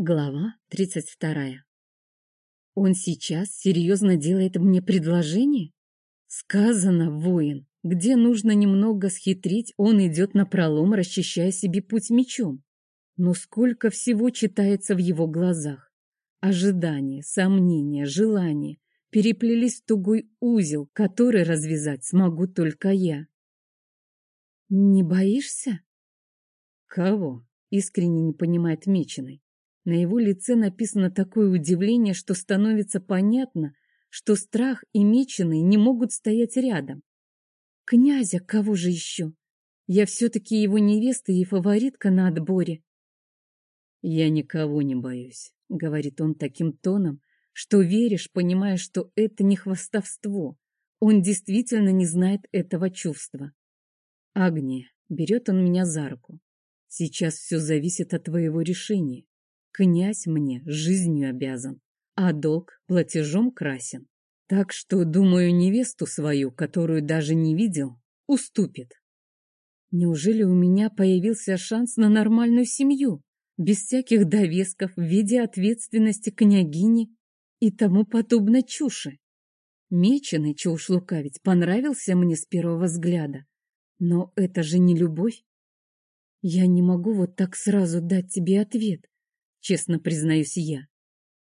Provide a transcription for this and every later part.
Глава 32. Он сейчас серьезно делает мне предложение? Сказано, воин. Где нужно немного схитрить, он идет на пролом, расчищая себе путь мечом. Но сколько всего читается в его глазах. Ожидание, сомнение, желание переплелись в тугой узел, который развязать смогу только я. «Не боишься?» «Кого?» — искренне не понимает Меченый. На его лице написано такое удивление, что становится понятно, что страх и меченый не могут стоять рядом. Князя кого же еще? Я все-таки его невеста и фаворитка на отборе. «Я никого не боюсь», — говорит он таким тоном, что веришь, понимая, что это не хвастовство. Он действительно не знает этого чувства. «Агния», — берет он меня за руку, — «сейчас все зависит от твоего решения. Князь мне жизнью обязан, а долг платежом красен. Так что, думаю, невесту свою, которую даже не видел, уступит. Неужели у меня появился шанс на нормальную семью, без всяких довесков в виде ответственности княгини и тому подобной чуши? Меченый, чушь лукавить, понравился мне с первого взгляда. Но это же не любовь. Я не могу вот так сразу дать тебе ответ честно признаюсь я.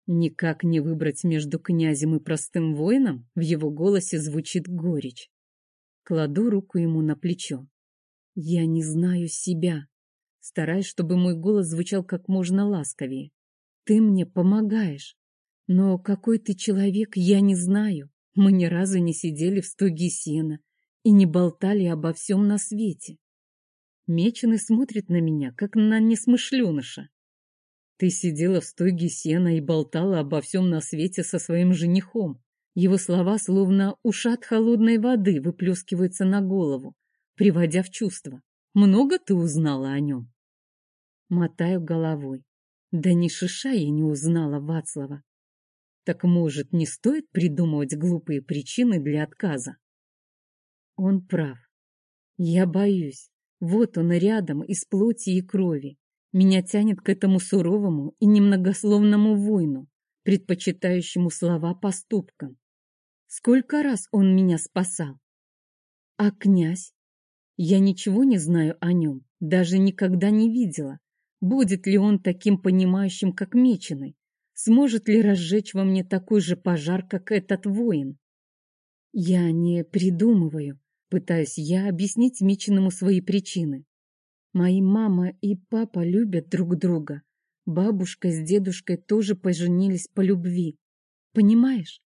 Никак не выбрать между князем и простым воином, в его голосе звучит горечь. Кладу руку ему на плечо. Я не знаю себя. Стараюсь, чтобы мой голос звучал как можно ласковее. Ты мне помогаешь. Но какой ты человек, я не знаю. Мы ни разу не сидели в стоге сена и не болтали обо всем на свете. Меченый смотрит на меня, как на несмышленыша. Ты сидела в стойге сена и болтала обо всем на свете со своим женихом. Его слова, словно ушат холодной воды, выплескиваются на голову, приводя в чувство. Много ты узнала о нем? Мотаю головой. Да ни шиша я не узнала Вацлава. Так, может, не стоит придумывать глупые причины для отказа? Он прав. Я боюсь. Вот он рядом, из плоти и крови. Меня тянет к этому суровому и немногословному воину, предпочитающему слова поступкам. Сколько раз он меня спасал? А князь? Я ничего не знаю о нем, даже никогда не видела. Будет ли он таким понимающим, как Меченый? Сможет ли разжечь во мне такой же пожар, как этот воин? Я не придумываю, пытаюсь я объяснить Меченому свои причины. Мои мама и папа любят друг друга. Бабушка с дедушкой тоже поженились по любви. Понимаешь?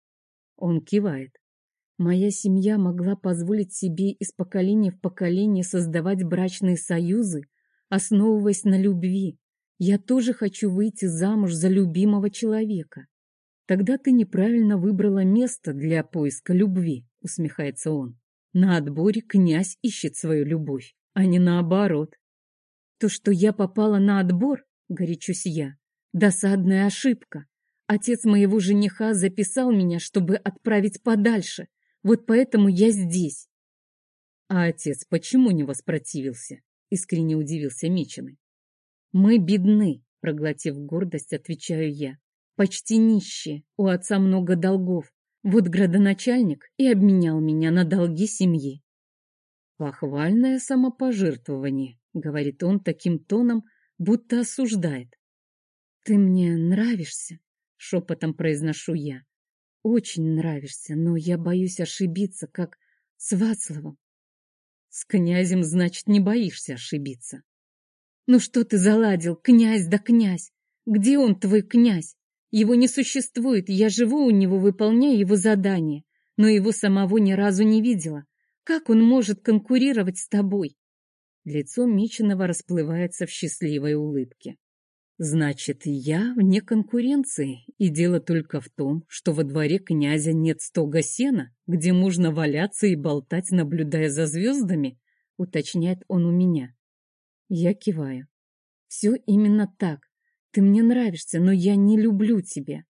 Он кивает. Моя семья могла позволить себе из поколения в поколение создавать брачные союзы, основываясь на любви. Я тоже хочу выйти замуж за любимого человека. Тогда ты неправильно выбрала место для поиска любви, усмехается он. На отборе князь ищет свою любовь, а не наоборот. То, что я попала на отбор, горячусь я, досадная ошибка. Отец моего жениха записал меня, чтобы отправить подальше. Вот поэтому я здесь. А отец почему не воспротивился? Искренне удивился Меченый. Мы бедны, проглотив гордость, отвечаю я. Почти нищие, у отца много долгов. Вот градоначальник и обменял меня на долги семьи. Похвальное самопожертвование, — говорит он таким тоном, будто осуждает. «Ты мне нравишься», — шепотом произношу я. «Очень нравишься, но я боюсь ошибиться, как с Вацлавом». «С князем, значит, не боишься ошибиться». «Ну что ты заладил, князь да князь? Где он, твой князь? Его не существует, я живу у него, выполняя его задания, но его самого ни разу не видела. Как он может конкурировать с тобой? Лицо Мичиного расплывается в счастливой улыбке. Значит, я вне конкуренции, и дело только в том, что во дворе князя нет стога сена, где можно валяться и болтать, наблюдая за звездами, уточняет он у меня. Я киваю. Все именно так. Ты мне нравишься, но я не люблю тебя.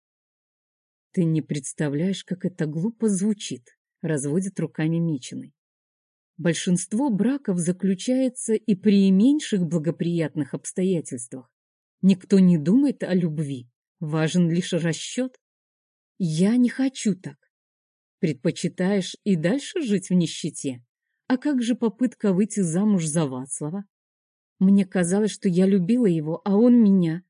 Ты не представляешь, как это глупо звучит, разводит руками Мичиной. Большинство браков заключается и при меньших благоприятных обстоятельствах. Никто не думает о любви. Важен лишь расчет. Я не хочу так. Предпочитаешь и дальше жить в нищете? А как же попытка выйти замуж за Вацлава? Мне казалось, что я любила его, а он меня.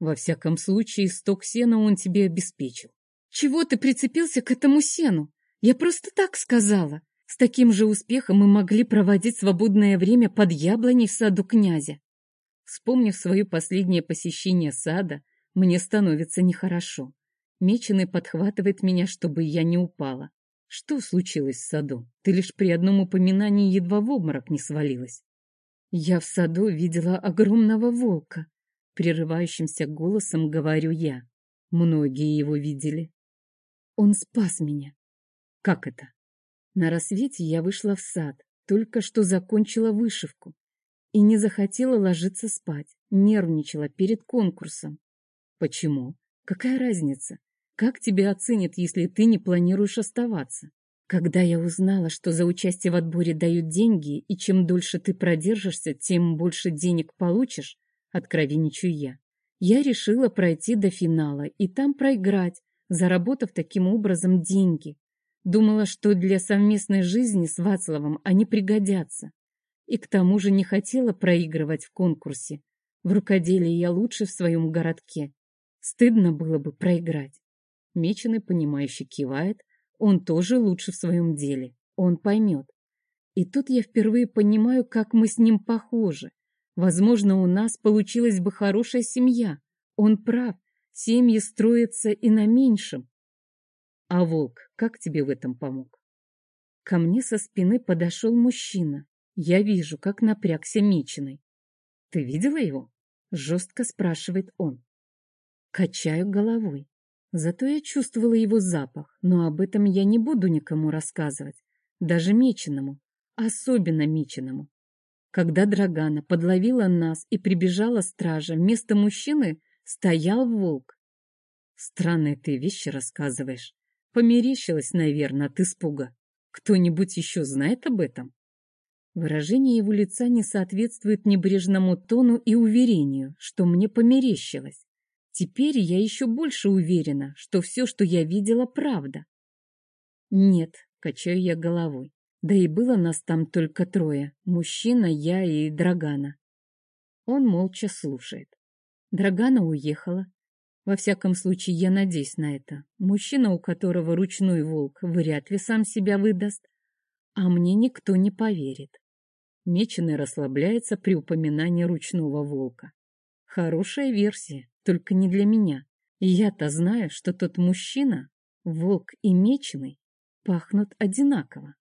Во всяком случае, сток сена он тебе обеспечил. Чего ты прицепился к этому сену? Я просто так сказала. С таким же успехом мы могли проводить свободное время под яблоней в саду князя. Вспомнив свое последнее посещение сада, мне становится нехорошо. Меченый подхватывает меня, чтобы я не упала. Что случилось в саду? Ты лишь при одном упоминании едва в обморок не свалилась. Я в саду видела огромного волка. Прерывающимся голосом говорю я. Многие его видели. Он спас меня. Как это? На рассвете я вышла в сад, только что закончила вышивку и не захотела ложиться спать, нервничала перед конкурсом. Почему? Какая разница? Как тебя оценят, если ты не планируешь оставаться? Когда я узнала, что за участие в отборе дают деньги, и чем дольше ты продержишься, тем больше денег получишь, откровенничаю я, я решила пройти до финала и там проиграть, заработав таким образом деньги. Думала, что для совместной жизни с Вацлавом они пригодятся. И к тому же не хотела проигрывать в конкурсе. В рукоделии я лучше в своем городке. Стыдно было бы проиграть. Меченый, понимающе кивает. Он тоже лучше в своем деле. Он поймет. И тут я впервые понимаю, как мы с ним похожи. Возможно, у нас получилась бы хорошая семья. Он прав. Семьи строятся и на меньшем. А волк как тебе в этом помог? Ко мне со спины подошел мужчина. Я вижу, как напрягся Мичиной. Ты видела его? Жестко спрашивает он. Качаю головой. Зато я чувствовала его запах, но об этом я не буду никому рассказывать. Даже Меченому. Особенно Меченому. Когда Драгана подловила нас и прибежала стража, вместо мужчины стоял волк. Странные ты вещи рассказываешь. Померещилась, наверное, от испуга. Кто-нибудь еще знает об этом? Выражение его лица не соответствует небрежному тону и уверению, что мне померещилось. Теперь я еще больше уверена, что все, что я видела, правда. Нет, качаю я головой. Да и было нас там только трое. Мужчина, я и Драгана. Он молча слушает. Драгана уехала. Во всяком случае, я надеюсь на это. Мужчина, у которого ручной волк, вряд ли сам себя выдаст. А мне никто не поверит. Меченый расслабляется при упоминании ручного волка. Хорошая версия, только не для меня. Я-то знаю, что тот мужчина, волк и меченый, пахнут одинаково.